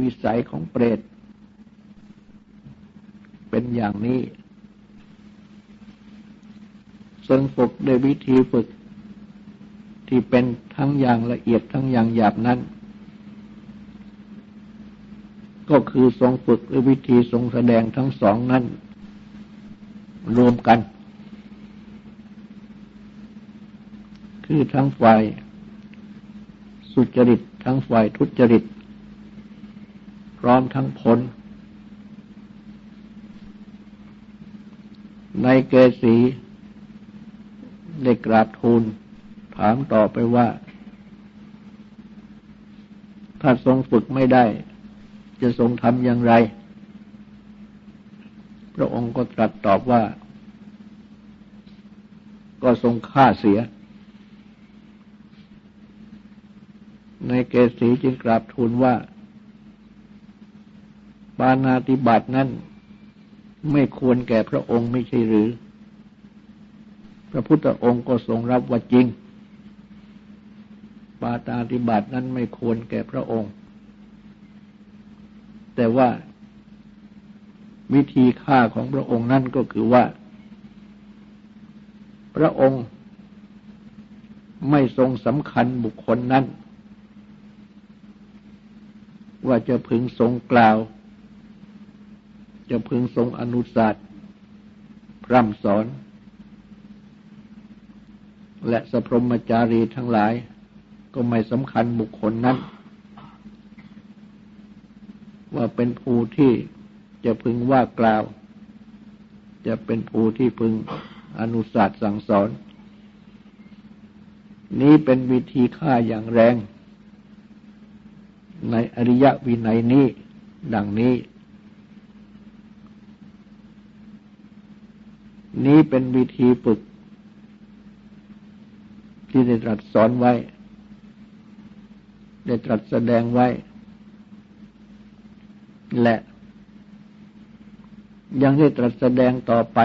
วิสัยของเปรต เป็นอย่างนี้ซึ่งฝึกโดยวิธีฝึก ที่เป็นทั้งอย่างละเอียดทั้งอย่างหยาบนั้น ก็คือทรงฝึกหรือวิธีทรงแสดงทั้งสองนั้น รวมกัน คือทั้งฝ่ายสุจริตทั้งฝ่ายทุจริต พร้อมทั้งผล ในเกสีได้กราบทูลถามต่อไปว่า ถ้าทรงฝึกไม่ได้ จะทรงทำอย่างไร พระองค์ก็ตรัสตอบว่า ก็ทรงฆ่าเสีย ในเกษีจึงกราบทูลว่า ปานาติบัตินั้น ไม่ควรแก่พระองค์ไม่ใช่หรือ พระพุทธองค์ก็ทรงรับว่าจริง ปาตาธิบัตินั้นไม่ควรแก่พระองค์ แต่ว่าวิธีฆ่าของพระองค์นั่นก็คือว่า พระองค์ไม่ทรงสำคัญบุคคลนั้น ว่าจะพึงทรงกล่าว จะพึงทรงอนุสาสพร่ำสอน และสพรมจารีทั้งหลาย ก็ไม่สำคัญบุคคลนั้น ว่าเป็นผู้ที่จะพึงว่ากล่าว จะเป็นผู้ที่พึงอนุสาสสั่งสอน นี้เป็นวิธีฆ่าอย่างแรง ในอริยวินัยนี้ดังนี้ นี้เป็นวิธีฝึก ที่ได้ตรัสสอนไว้ ได้ตรัสแสดงไว้ และยังได้ตรัสแสดงต่อไป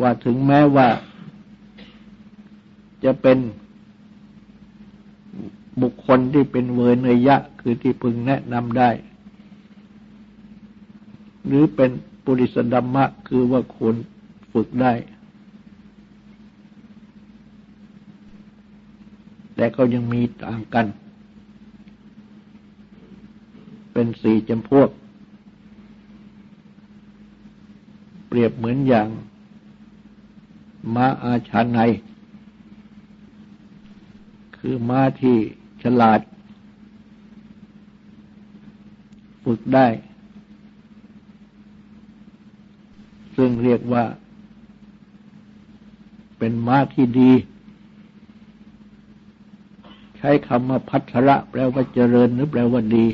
ว่าถึงแม้ว่า จะเป็นบุคคลที่เป็นเวเนยยะคือที่พึงแนะนำได้ หรือเป็น ปุริสดัมมะคือว่าควรฝึกได้ แต่ก็ยังมีต่างกัน เป็นสี่จำพวก เปรียบเหมือนอย่างม้าอาชาในคือม้าที่ฉลาด ฝึกได้ ซึ่งเรียกว่า เป็นม้าที่ดี ใช้คำว่าพัทระแปลว่าเจริญหรือแปลว่าดี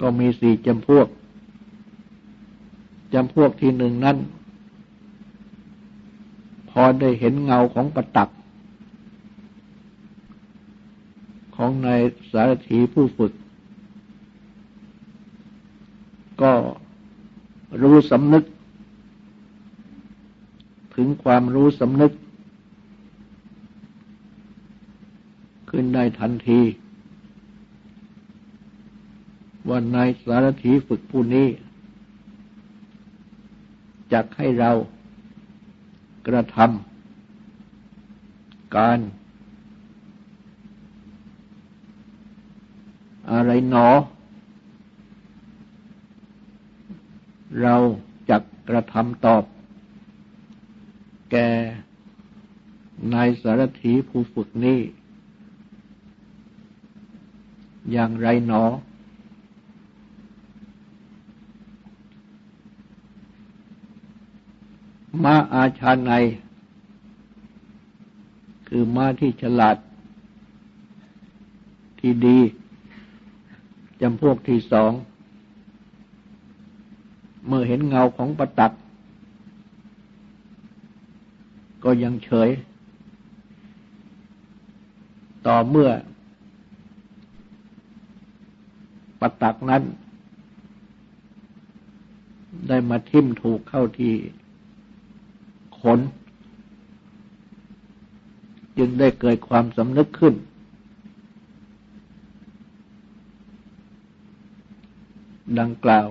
ก็มีสี่จำพวกจำพวกที่หนึ่งนั้น พอได้เห็นเงาของประตัก ของนายสารถีผู้ฝึก รู้สำนึก ถึงความรู้สำนึก ขึ้นได้ทันที ว่านายสารถีฝึกผู้นี้จักให้เรากระทำการ อะไรหนอ เราจักกระทำตอบ แกนายสารถีผู้ฝึกนี้ อย่างไรหนอ มาอาชาใน คือมาที่ฉลาด ที่ดีจำพวกที่สอง เมื่อเห็นเงาของประตัก ก็ยังเฉย ต่อเมื่อปตักนั้น ได้มาทิ่มถูกเข้าที่ขน จึงได้เกิดความสำนึกขึ้น ดังกล่าว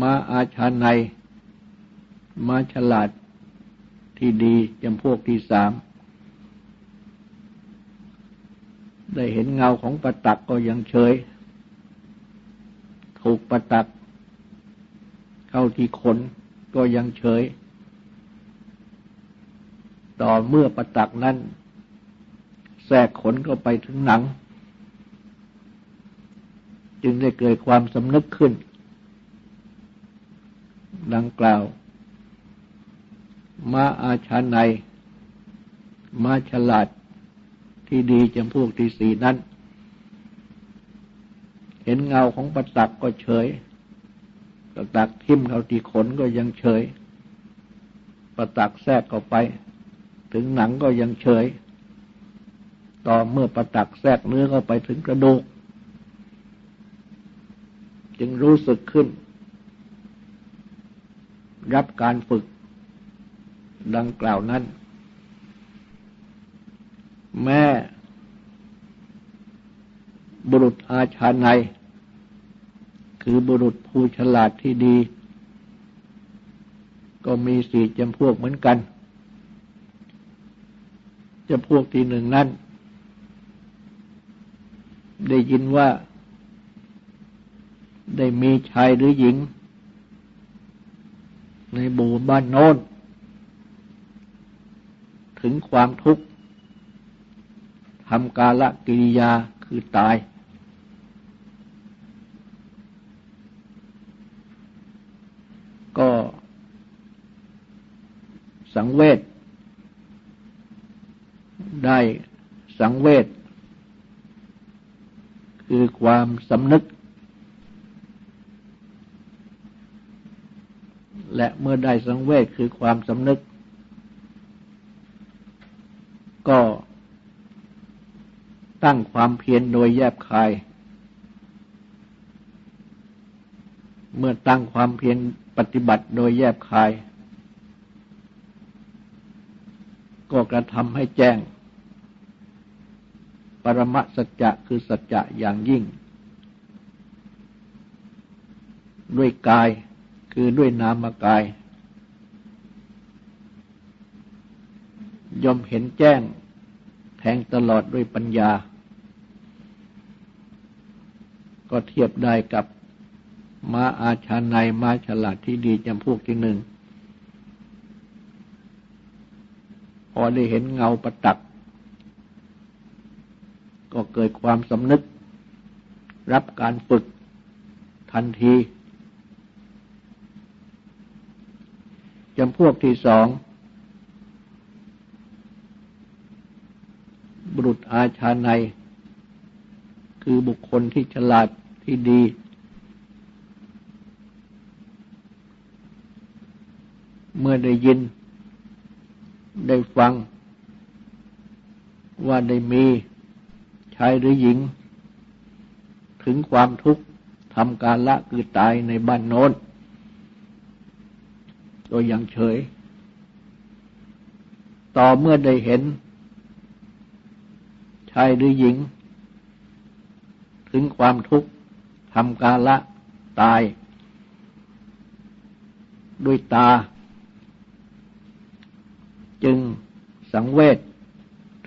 มาอาชาในมาฉลาดที่ดีจำพวกที่สาม ได้เห็นเงาของประตักก็ยังเฉย ถูกประตัก เข้าที่ขนก็ยังเฉย ต่อเมื่อประตักนั้นแทรกขนเข้าไปถึงหนัง จึงได้เกิดความสำนึกขึ้น ดังกล่าว มาอาชาในมาฉลาดที่ดีจำพวกที่สี่นั้น เห็นเงาของประตักก็เฉยประตักทิ่มเขาที่ขนก็ยังเฉย ประตักแทรกเข้าไป ถึงหนังก็ยังเฉย ต่อเมื่อประตักแทรกเนื้อเข้าไปถึงกระดูก จึงรู้สึกขึ้น รับการฝึก ดังกล่าวนั้น แม่บุรุษอาชาในคือบุรุษผู้ฉลาดที่ดี ก็มีสี่จำพวกเหมือนกันจำพวกที่หนึ่งนั้น ได้ยินว่า ได้มีชายหรือหญิง ในหมู่บ้านโน้น ถึงความทุกข์ทำกาละกิริยาคือตาย ก็สังเวชได้สังเวชคือความสำนึก และเมื่อได้สังเวชคือความสำนึก ก็ตั้งความเพียรโดยแยบคาย เมื่อตั้งความเพียรปฏิบัติโดยแยบคาย ก็กระทำให้แจ้ง ปรมสัจจะคือสัจจะอย่างยิ่ง ด้วยกาย คือด้วยนามกาย ย่อมเห็นแจ้งแทงตลอดด้วยปัญญา ก็เทียบได้กับมาอาชาในมาฉลาดที่ดีจำพวกที่หนึ่ง พอได้เห็นเงาประตัก ก็เกิดความสำนึก รับการฝึกทันที จำพวกที่สองบุรุษอาชาใน คือบุคคลที่ฉลาดที่ดี เมื่อได้ยิน ได้ฟัง ว่าได้มีชายหรือหญิง ถึงความทุกข์ทำการละคือตายในบ้านโน้น โดยยังเฉย ต่อเมื่อได้เห็น ชายหรือหญิง ถึงความทุกข์ทำกาละตาย ด้วยตา จึงสังเวช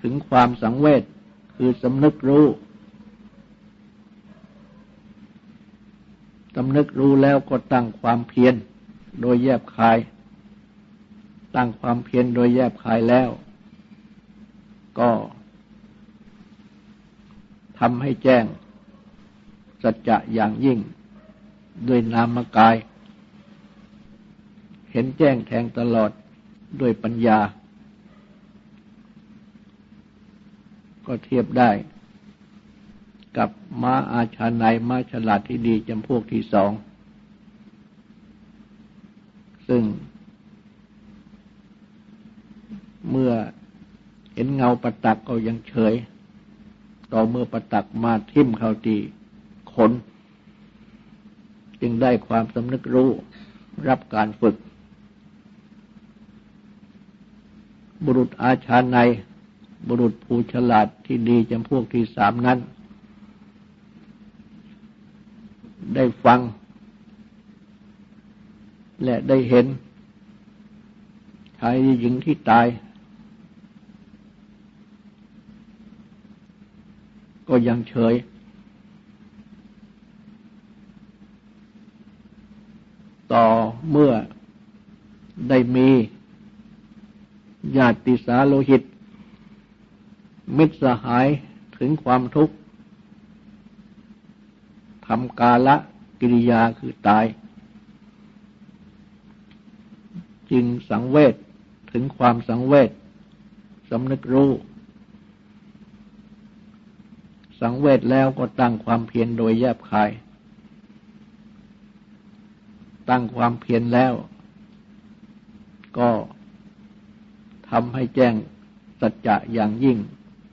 ถึงความสังเวชคือสำนึกรู้สำนึกรู้แล้วก็ตั้งความเพียรโดยแยบคาย ตั้งความเพียรโดยแยบคายแล้ว ก็ทำให้แจ้ง สัจจะอย่างยิ่งด้วยนามกาย เห็นแจ้งแทงตลอดด้วยปัญญา ก็เทียบได้ กับม้าอาชาในม้าฉลาดที่ดีจำพวกที่สองซึ่ง เมื่อ เห็นเงาประตักก็ยังเฉย ต่อเมื่อประตักมาทิ่มเข้าทีขน จึงได้ความสำนึกรู้รับการฝึก บุรุษอาชาในบุรุษผู้ฉลาดที่ดีจำพวกที่สามนั้น ได้ฟัง และได้เห็นชายหญิงที่ตาย ก็ยังเฉย ต่อเมื่อได้มีญาติสาโลหิต มิตรสหายถึงความทุกข์ทำกาละกิริยาคือตาย จึงสังเวชถึงความสังเวชสำนึกรู้ สังเวชแล้วก็ตั้งความเพียรโดยแยบคาย ตั้งความเพียรแล้ว ก็ทำให้แจ้งสัจจะอย่างยิ่ง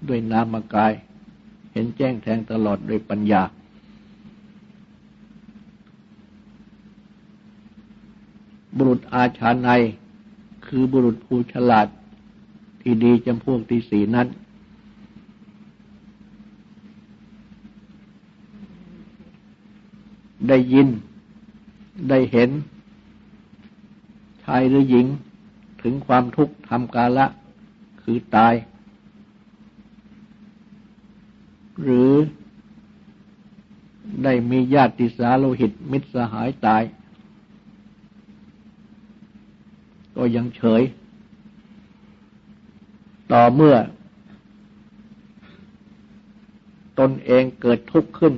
ด้วยนามกาย เห็นแจ้งแทงตลอดด้วยปัญญา บุรุษอาชาในคือบุรุษผู้ฉลาดที่ดีจำพวกที่สีนั้น ได้ยิน ได้เห็น ชายหรือหญิงถึงความทุกข์ทำกาละคือตาย หรือได้มีญาติสาโลหิตมิตรสหายตาย ก็ยังเฉย ต่อเมื่อ ตนเองเกิดทุกข์ขึ้น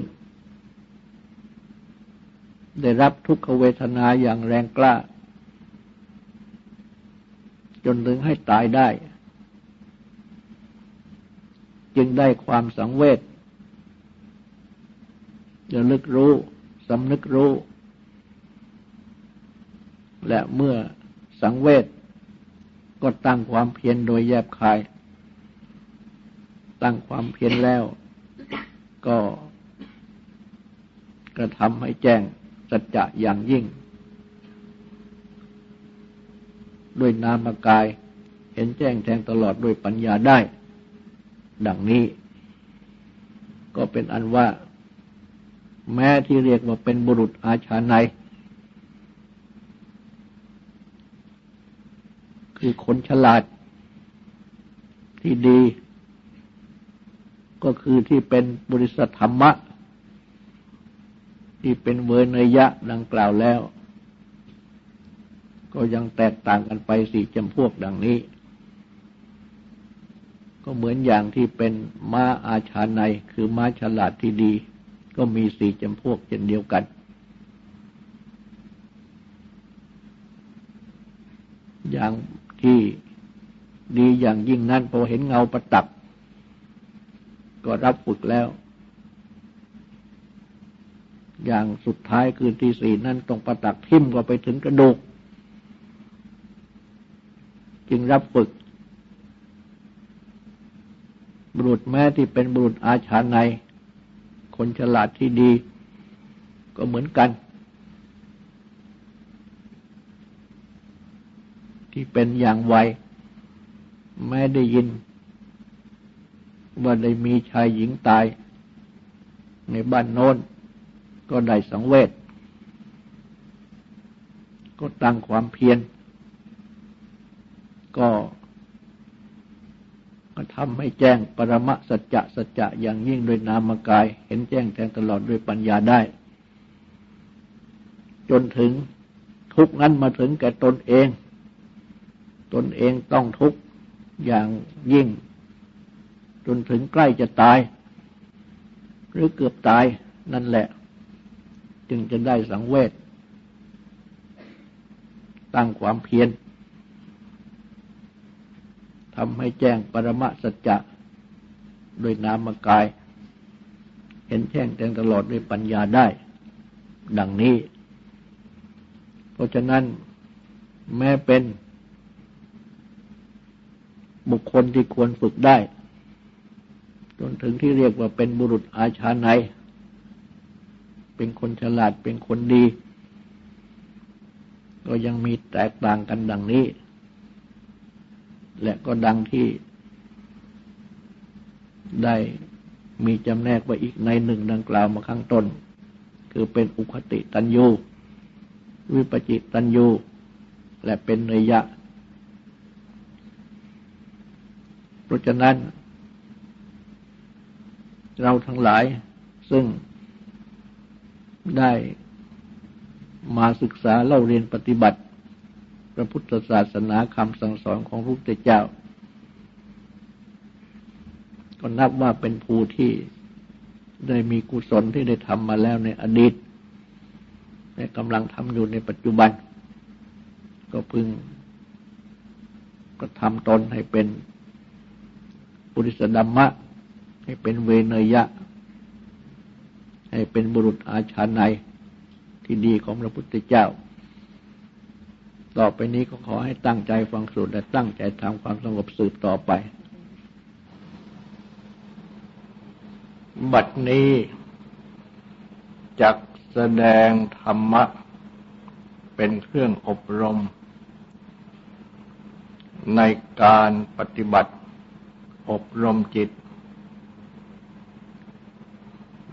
ได้รับทุกขเวทนาอย่างแรงกล้า จนถึงให้ตายได้ จึงได้ความสังเวชจะลึกรู้สำนึกรู้ และเมื่อสังเวชก็ตั้งความเพียรโดยแยบคาย ตั้งความเพียรแล้วก็กระทำให้แจ้ง สัจจะอย่างยิ่ง ด้วยนามกายเห็นแจ้งแทงตลอดด้วยปัญญาได้ ดังนี้ ก็เป็นอันว่า แม้ที่เรียกว่าเป็นบุรุษอาชาในคือคนฉลาดที่ดี ก็คือที่เป็นบริษัทธรรมะ ที่เป็นเวเนยะดังกล่าวแล้ว ก็ยังแตกต่างกันไปสี่จำพวกดังนี้ ก็เหมือนอย่างที่เป็นม้าอาชาในคือม้าฉลาดที่ดี ก็มีสี่จำพวกเช่นเดียวกัน อย่างที่ดีอย่างยิ่งนั้นพอเห็นเงาประตัก ก็รับฝึกแล้ว อย่างสุดท้ายคือที่สี่นั้นตรงประตักทิ่มก็ไปถึงกระดูก จึงรับฝึก บุรุษแม้ที่เป็นบุรุษอาชาในคนฉลาดที่ดีก็เหมือนกัน ที่เป็นอย่างไวแม้ได้ยิน ว่าได้มีชายหญิงตายในบ้านโน้น ก็ได้สังเวชก็ตั้งความเพียรก็ทำให้แจ้งปรมสัจจะสัจจะอย่างยิ่งโดยนามกาย เห็นแจ้งแทงตลอดด้วยปัญญาได้ จนถึงทุกนั้นมาถึงแก่ตนเอง ตนเองต้องทุกอย่างยิ่ง จนถึงใกล้จะตาย หรือเกือบตายนั่นแหละ จึงจะได้สังเวชตั้งความเพียรทำให้แจ้งปรมสัจจะโดยนามกาย เห็นแจ้งแจ้งตลอดด้วยปัญญาได้ ดังนี้ เพราะฉะนั้นแม้เป็น บุคคลที่ควรฝึกได้ จนถึงที่เรียกว่าเป็นบุรุษอาชาใน เป็นคนฉลาดเป็นคนดี ก็ยังมีแตกต่างกันดังนี้ และก็ดังที่ได้มีจำแนกไว้อีกในหนึ่งดังกล่าวมาข้างต้น คือเป็นอุคติตันยูวิปจิตันยูและเป็นเนยะ เพราะฉะนั้น เราทั้งหลายซึ่ง ได้มาศึกษาเล่าเรียนปฏิบัติ พระพุทธศาสนาคำสั่งสอนของพระพุทธเจ้า ก็นับว่าเป็นภูที่ได้มีกุศลที่ได้ทำมาแล้วในอดีตและกำลังทำอยู่ในปัจจุบัน ก็พึงก็ทำตนให้เป็นปุริสดัมมะ ให้เป็นเวนยะ ให้เป็นบุรุษอาชาในที่ดีของพระพุทธเจ้า ต่อไปนี้ก็ขอให้ตั้งใจฟังสูตรและตั้งใจทำความสงบสืบต่อไป บัดนี้จักแสดงธรรมะ เป็นเครื่องอบรม ในการปฏิบัติอบรมจิต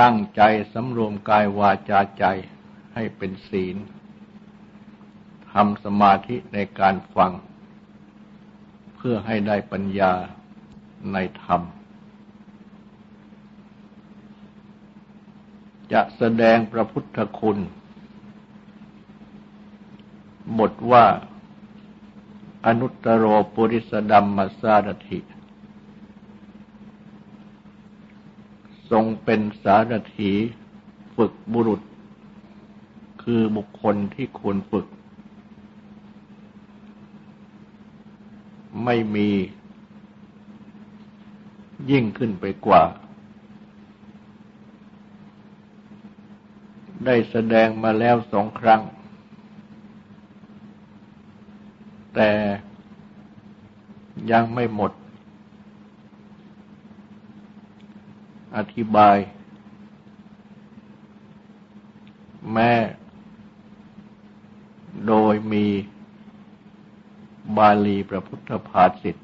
ตั้งใจสำรวมกายวาจาใจให้เป็นศีลทำสมาธิในการฟัง เพื่อให้ได้ปัญญาในธรรม จะแสดงพระพุทธคุณ บทว่าอนุตตรโปุริสดัมมาสารถิ ทรงเป็นสารถีฝึกบุรุษ คือบุคคลที่ควรฝึก ไม่มียิ่งขึ้นไปกว่า ได้แสดงมาแล้วสองครั้ง แต่ยังไม่หมด อธิบาย แม้โดยมีบาลีพระพุทธภาษิต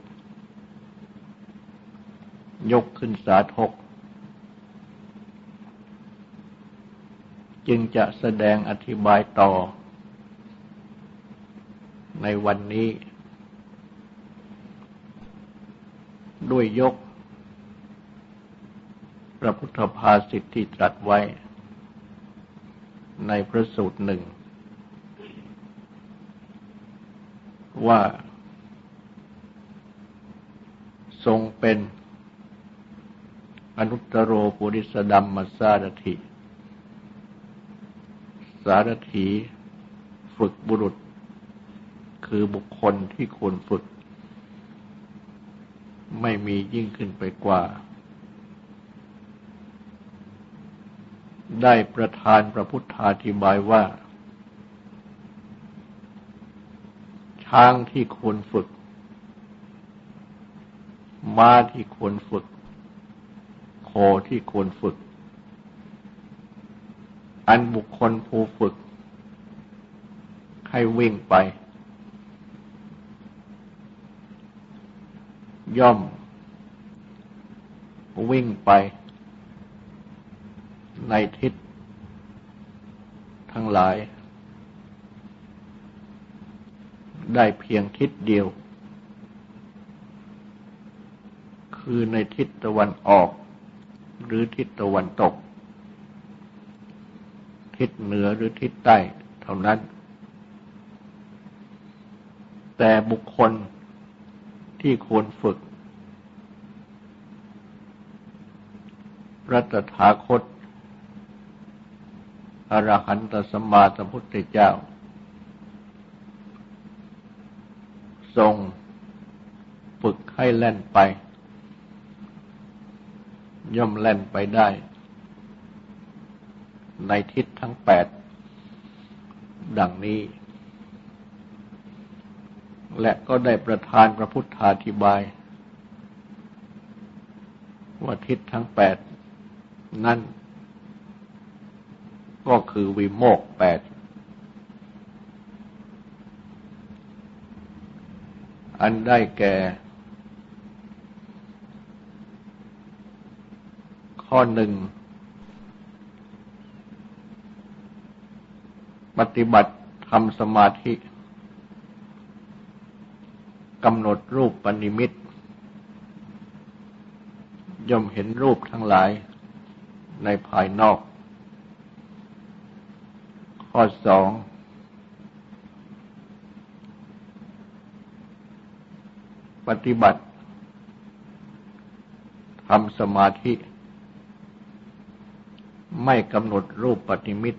ยกขึ้นสาธก จึงจะแสดงอธิบายต่อ ในวันนี้ ด้วยยก พระพุทธภาษิตที่ตรัสไว้ ในพระสูตรหนึ่ง ว่า ทรงเป็นอนุตตรโรปุริสดัมมาสารถิ สารถีฝึกบุรุษ คือบุคคลที่ควรฝึก ไม่มียิ่งขึ้นไปกว่า ได้ประทานพระพุทธาธิบายว่า ช้างที่ควรฝึก ม้าที่ควรฝึก โคที่ควรฝึก อันบุคคลผู้ฝึก ให้วิ่งไป ย่อม วิ่งไป ในทิศทั้งหลาย ได้เพียงทิศเดียว คือในทิศตะวันออก หรือทิศตะวันตก ทิศเหนือหรือทิศใต้เท่านั้น แต่บุคคลที่ควรฝึก รัตถาคต อรหันตสมมาสัมพุทธเจ้า ทรงฝึกให้แล่นไป ย่อมแล่นไปได้ ในทิศทั้งแปด ดังนี้ และก็ได้ประทานพระพุทธาธิบาย ว่าทิศทั้งแปดนั่น ก็คือวิโมกแปด อันได้แก่ ข้อหนึ่ง ปฏิบัติทำสมาธิกำหนดรูปปณิมิตย่อมเห็นรูปทั้งหลายในภายนอก ข้อสองปฏิบัติทำสมาธิ ไม่กำหนดรูปปฏิมิต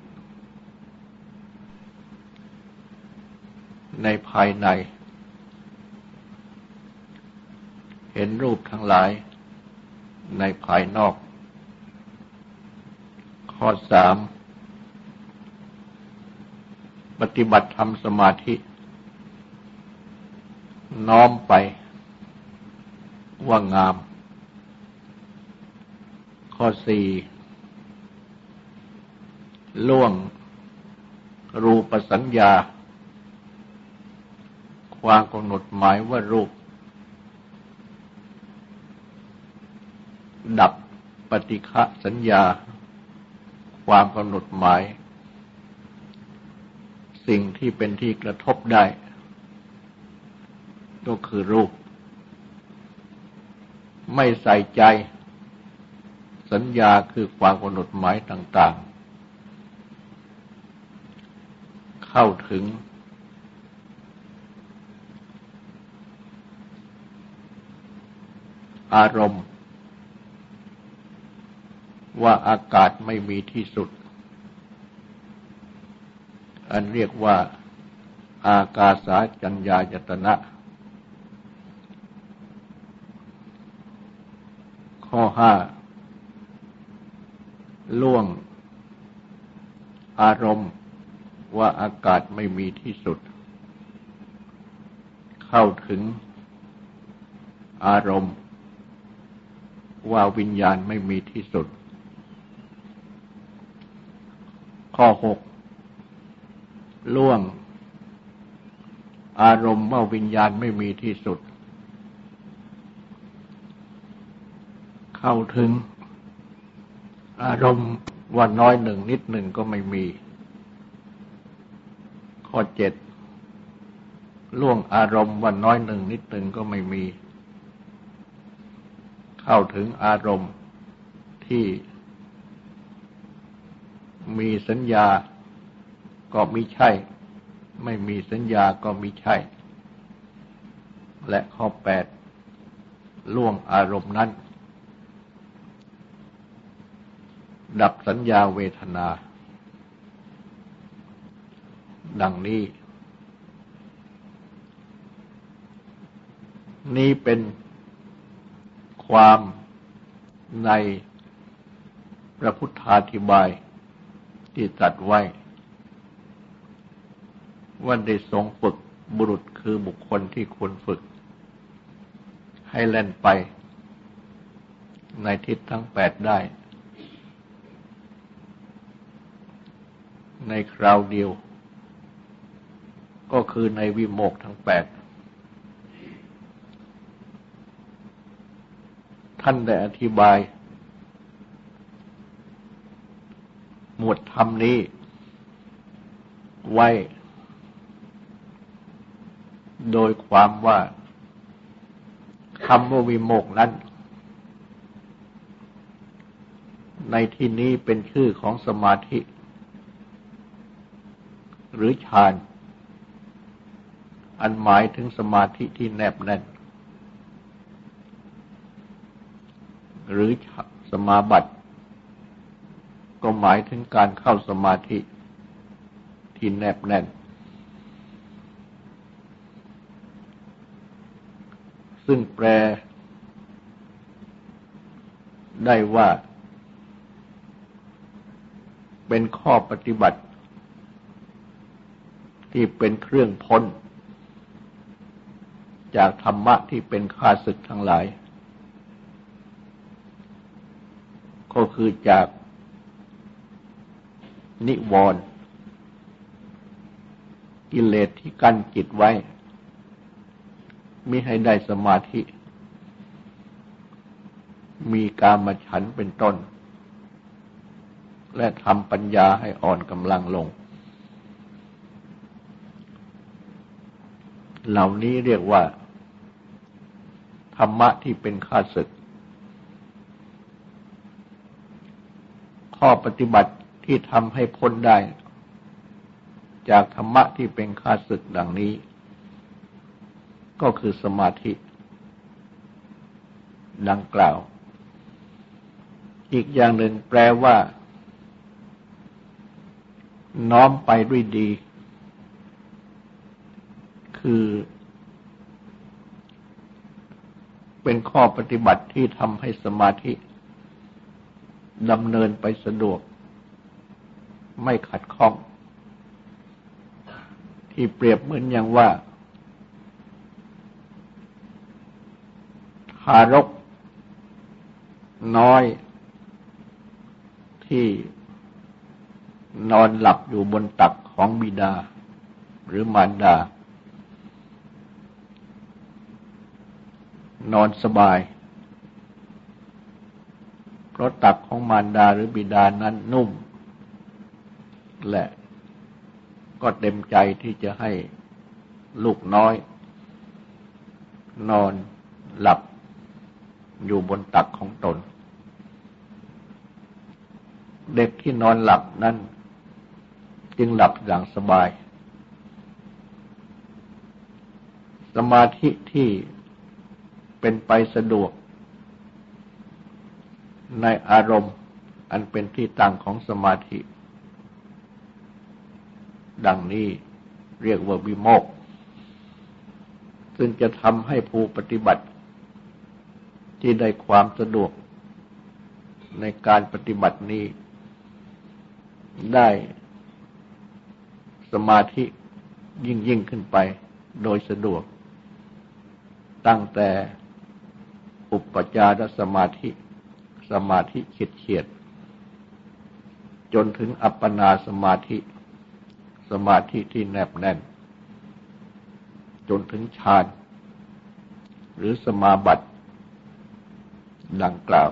ในภายใน เห็นรูปทั้งหลายในภายนอก ข้อสาม ปฏิบัติทำสมาธิ น้อมไปว่างาม ข้อสี่ล่วง รูปสัญญา ความกำหนดหมายว่ารูป ดับปฏิฆะสัญญา ความกำหนดหมาย สิ่งที่เป็นที่กระทบได้ ก็คือรูป ไม่ใส่ใจ สัญญาคือความกำหนดหมายต่างๆ เข้าถึง อารมณ์ ว่าอากาศไม่มีที่สุด อันเรียกว่าอากาสาจัญญายตนะ ข้อห้าล่วง อารมณ์ว่าอากาศไม่มีที่สุด เข้าถึง อารมณ์ว่าวิญญาณไม่มีที่สุด ข้อหก ล่วง อารมณ์ว่าวิญญาณไม่มีที่สุด เข้าถึง อารมณ์ว่าน้อยหนึ่งนิดหนึ่งก็ไม่มี ข้อเจ็ดล่วงอารมณ์ว่าน้อยหนึ่งนิดหนึ่งก็ไม่มี เข้าถึงอารมณ์ที่มีสัญญา ก็มีใช่ ไม่มีสัญญาก็มีใช่ และข้อแปดล่วงอารมณ์นั้น ดับสัญญาเวทนา ดังนี้ นี้เป็นความในพระพุทธาธิบายที่ตัดไว้ ว่าได้ทรงฝึกบุรุษคือบุคคลที่ควรฝึก ให้เล่นไป ในทิศทั้งแปดได้ ในคราวเดียว ก็คือในวิโมกทั้งแปดท่านได้อธิบาย หมวดธรรมนี้ ไว้ โดยความว่าคำว่าวิโมกนั้น ในที่นี้เป็นชื่อของสมาธิ หรือฌาน อันหมายถึงสมาธิที่แนบแน่น หรือสมาบัติ ก็หมายถึงการเข้าสมาธิที่แนบแน่น ซึ่งซึ่งแปล ได้ว่า เป็นข้อปฏิบัติ ที่เป็นเครื่องพ้น จากธรรมะที่เป็นข้าศึกทั้งหลาย ก็คือจากนิวรณ์กิเลสที่กั้นจิตไว้ มิให้ได้สมาธิ มีการมาฉันเป็นต้น และทำปัญญาให้อ่อนกำลังลง เหล่านี้เรียกว่า ธรรมะที่เป็นข้าศึก ข้อปฏิบัติที่ทำให้พ้นได้ จากธรรมะที่เป็นข้าศึกดังนี้ ก็คือสมาธิ ดังกล่าว อีกอย่างหนึ่งแปลว่า น้อมไปด้วยดี คือ เป็นข้อปฏิบัติที่ทำให้สมาธิดำเนินไปสะดวก ไม่ขัดข้อง ที่เปรียบเหมือนอย่างว่า ทารก น้อย ที่นอนหลับอยู่บนตักของบิดา หรือมารดา นอนสบาย เพราะตักของมารดาหรือบิดานั้นนุ่ม และก็เต็มใจที่จะให้ลูกน้อย นอนหลับ อยู่บนตักของตน เด็กที่นอนหลับนั้น จึงหลับอย่างสบาย สมาธิที่เป็นไปสะดวก ในอารมณ์อันเป็นที่ตั้งของสมาธิ ดังนี้เรียกว่าวิโมก ซึ่งจะทำให้ผู้ปฏิบัติ ที่ได้ความสะดวกในการปฏิบัตินี้ ได้สมาธิยิ่งยิ่งขึ้นไปโดยสะดวก ตั้งแต่อุปจารสมาธิ สมาธิเฉียดเฉียด จนถึงอัปปนาสมาธิ สมาธิที่แนบแน่น จนถึงฌานหรือสมาบัติ ดังกล่าว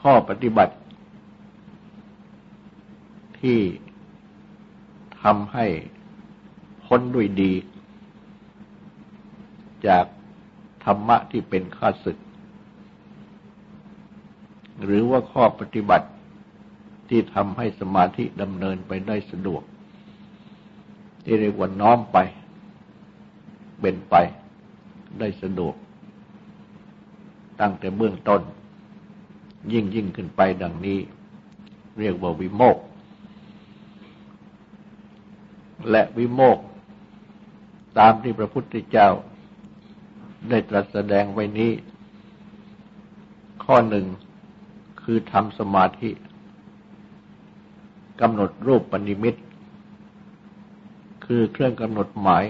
ข้อปฏิบัติ ที่ทำให้พ้นด้วยดี จากธรรมะที่เป็นข้าศึก หรือว่าข้อปฏิบัติที่ทำให้สมาธิดำเนินไปได้สะดวก ที่เรียกว่าน้อมไป เป็นไปได้สะดวก ตั้งแต่เบื้องต้น ยิ่งยิ่งขึ้นไปดังนี้ เรียกว่าวิโมก และวิโมก ตามที่พระพุทธเจ้า ได้ตรัสแสดงไว้นี้ ข้อหนึ่งคือทำสมาธิกำหนดรูปปณิมิต คือเครื่องกำหนดหมาย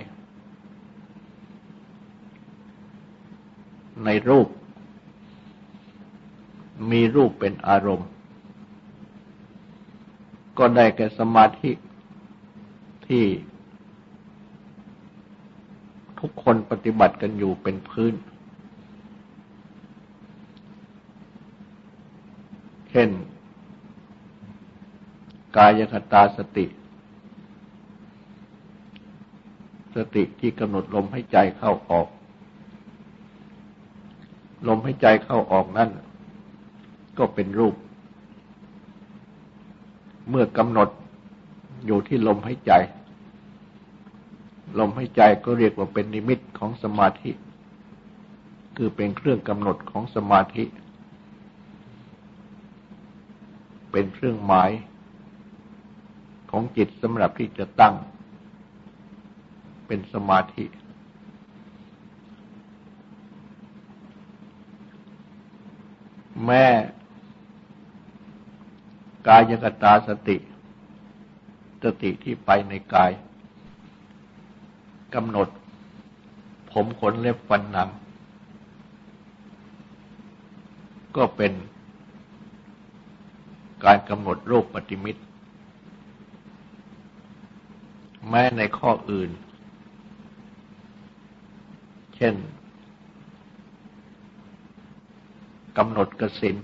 ในรูป มีรูปเป็นอารมณ์ ก็ได้แก่สมาธิที่ ทุกคนปฏิบัติกันอยู่เป็นพื้น เช่น กายคตาสติ สติที่กำหนดลมให้ใจเข้าออก ลมให้ใจเข้าออกนั่น ก็เป็นรูป เมื่อกำหนดอยู่ที่ลมหายใจ ลมหายใจก็เรียกว่าเป็นนิมิตของสมาธิ คือเป็นเครื่องกำหนดของสมาธิ เป็นเครื่องหมายของจิตสำหรับที่จะตั้ง เป็นสมาธิแม่ กายกตาสติสติที่ไปในกายกำหนด ผมขนเล็บฟันหนัง ก็เป็นการกำหนดรูปปฏิมิตร แม้ในข้ออื่น เช่นกำหนดกสิน